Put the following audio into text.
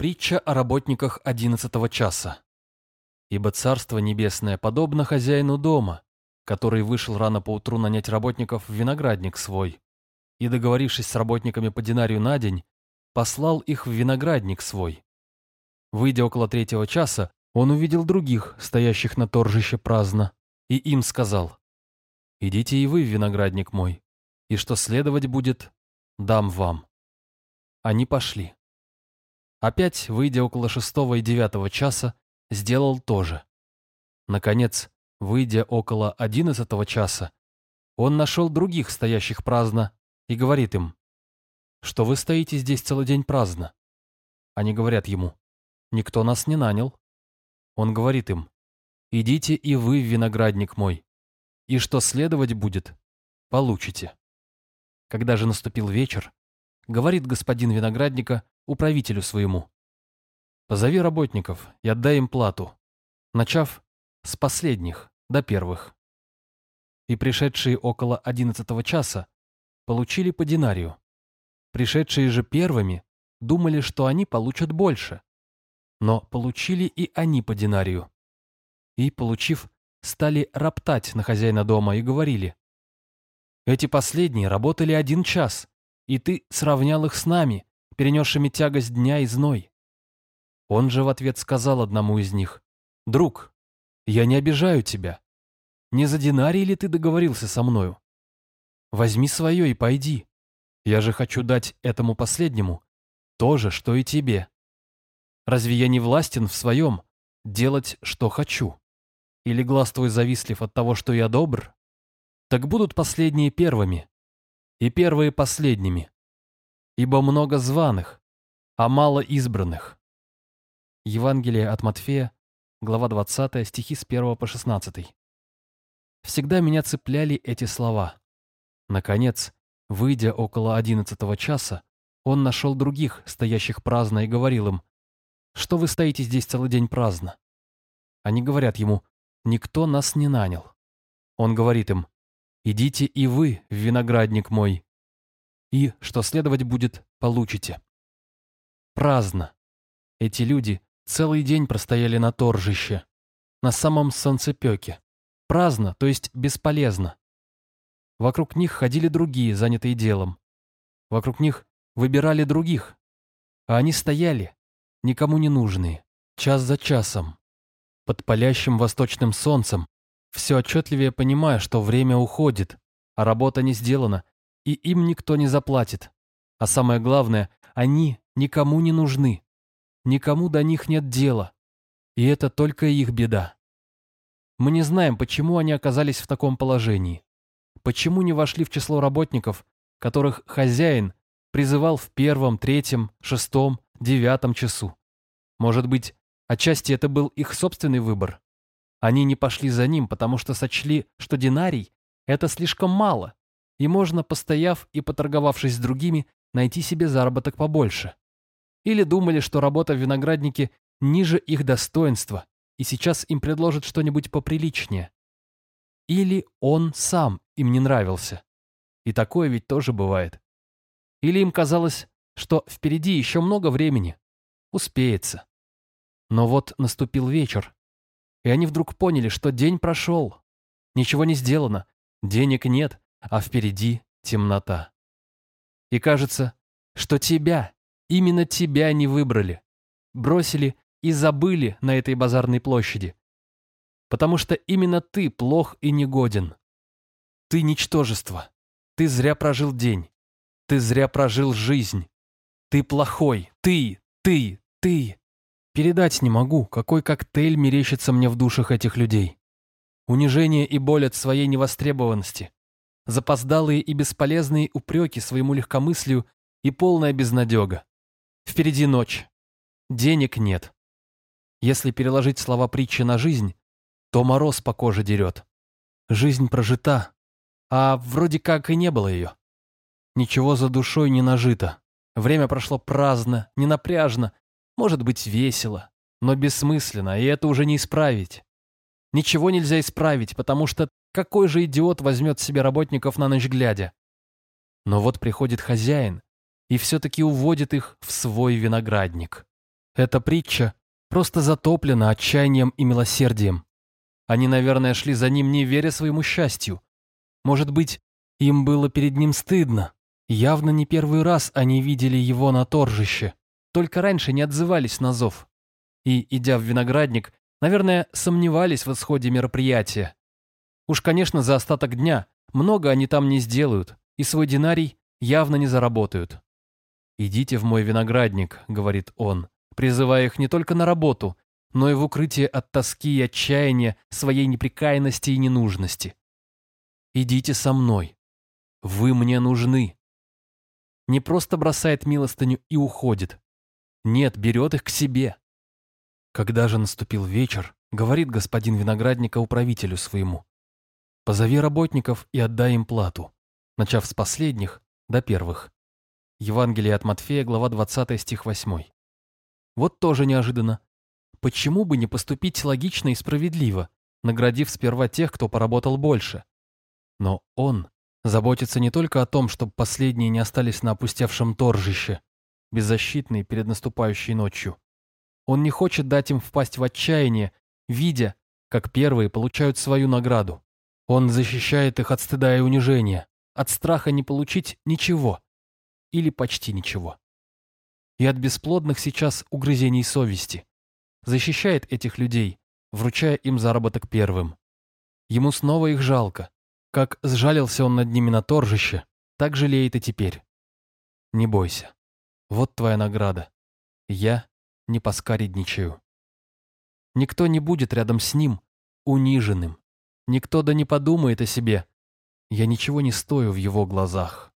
Притча о работниках одиннадцатого часа. Ибо Царство Небесное подобно хозяину дома, который вышел рано поутру нанять работников в виноградник свой, и, договорившись с работниками по динарию на день, послал их в виноградник свой. Выйдя около третьего часа, он увидел других, стоящих на торжище праздно, и им сказал, «Идите и вы в виноградник мой, и что следовать будет, дам вам». Они пошли. Опять, выйдя около шестого и девятого часа, сделал то же. Наконец, выйдя около одиннадцатого часа, он нашел других, стоящих праздно, и говорит им, что вы стоите здесь целый день праздно. Они говорят ему, никто нас не нанял. Он говорит им, идите и вы в виноградник мой, и что следовать будет, получите. Когда же наступил вечер, говорит господин виноградника управителю своему. Позови работников и отдай им плату, начав с последних до первых. И пришедшие около одиннадцатого часа получили по динарию. Пришедшие же первыми думали, что они получат больше, но получили и они по динарию. И, получив, стали роптать на хозяина дома и говорили, «Эти последние работали один час, и ты сравнял их с нами, перенесшими тягость дня и зной. Он же в ответ сказал одному из них, «Друг, я не обижаю тебя. Не за динарий ли ты договорился со мною? Возьми свое и пойди. Я же хочу дать этому последнему то же, что и тебе. Разве я не властен в своем делать, что хочу? Или глаз твой завистлив от того, что я добр? Так будут последние первыми, и первые последними ибо много званых, а мало избранных. Евангелие от Матфея, глава 20, стихи с 1 по 16. Всегда меня цепляли эти слова. Наконец, выйдя около одиннадцатого часа, он нашел других, стоящих праздно, и говорил им, «Что вы стоите здесь целый день праздно?» Они говорят ему, «Никто нас не нанял». Он говорит им, «Идите и вы в виноградник мой, и, что следовать будет, получите. Праздно. Эти люди целый день простояли на торжище, на самом солнцепеке. Праздно, то есть бесполезно. Вокруг них ходили другие, занятые делом. Вокруг них выбирали других. А они стояли, никому не нужные, час за часом, под палящим восточным солнцем, все отчетливее понимая, что время уходит, а работа не сделана, и им никто не заплатит. А самое главное, они никому не нужны. Никому до них нет дела. И это только их беда. Мы не знаем, почему они оказались в таком положении. Почему не вошли в число работников, которых хозяин призывал в первом, третьем, шестом, девятом часу. Может быть, отчасти это был их собственный выбор. Они не пошли за ним, потому что сочли, что динарий – это слишком мало, и можно, постояв и поторговавшись с другими, найти себе заработок побольше. Или думали, что работа в винограднике ниже их достоинства, и сейчас им предложат что-нибудь поприличнее. Или он сам им не нравился. И такое ведь тоже бывает. Или им казалось, что впереди еще много времени. Успеется. Но вот наступил вечер, и они вдруг поняли, что день прошел. Ничего не сделано, денег нет, а впереди темнота. И кажется, что тебя, именно тебя не выбрали, бросили и забыли на этой базарной площади. Потому что именно ты плох и негоден. Ты ничтожество. Ты зря прожил день. Ты зря прожил жизнь. Ты плохой. Ты, ты, ты. Передать не могу, какой коктейль мерещится мне в душах этих людей. Унижение и боль от своей невостребованности, запоздалые и бесполезные упреки своему легкомыслию и полная безнадега. Впереди ночь. Денег нет. Если переложить слова притчи на жизнь, то мороз по коже дерет. Жизнь прожита, а вроде как и не было ее. Ничего за душой не нажито. Время прошло праздно, ненапряжно, может быть весело, но бессмысленно, и это уже не исправить. Ничего нельзя исправить, потому что какой же идиот возьмет себе работников на ночь глядя? Но вот приходит хозяин и все-таки уводит их в свой виноградник. Эта притча просто затоплена отчаянием и милосердием. Они, наверное, шли за ним, не веря своему счастью. Может быть, им было перед ним стыдно. Явно не первый раз они видели его на торжище. Только раньше не отзывались на зов. И, идя в виноградник, наверное, сомневались в исходе мероприятия. Уж, конечно, за остаток дня много они там не сделают, и свой динарий явно не заработают. «Идите в мой виноградник», — говорит он, призывая их не только на работу, но и в укрытие от тоски и отчаяния своей неприкаянности и ненужности. «Идите со мной. Вы мне нужны». Не просто бросает милостыню и уходит. Нет, берет их к себе. Когда же наступил вечер, говорит господин виноградника управителю своему, «Позови работников и отдай им плату», начав с последних до первых. Евангелие от Матфея, глава 20, стих 8. Вот тоже неожиданно. Почему бы не поступить логично и справедливо, наградив сперва тех, кто поработал больше? Но он заботится не только о том, чтобы последние не остались на опустевшем торжище, беззащитные перед наступающей ночью. Он не хочет дать им впасть в отчаяние, видя, как первые получают свою награду. Он защищает их от стыда и унижения, от страха не получить ничего или почти ничего и от бесплодных сейчас угрызений совести. Защищает этих людей, вручая им заработок первым. Ему снова их жалко. Как сжалился он над ними на торжище, так жалеет и теперь. Не бойся. Вот твоя награда. Я не поскаредничаю. Никто не будет рядом с ним униженным. Никто да не подумает о себе. Я ничего не стою в его глазах.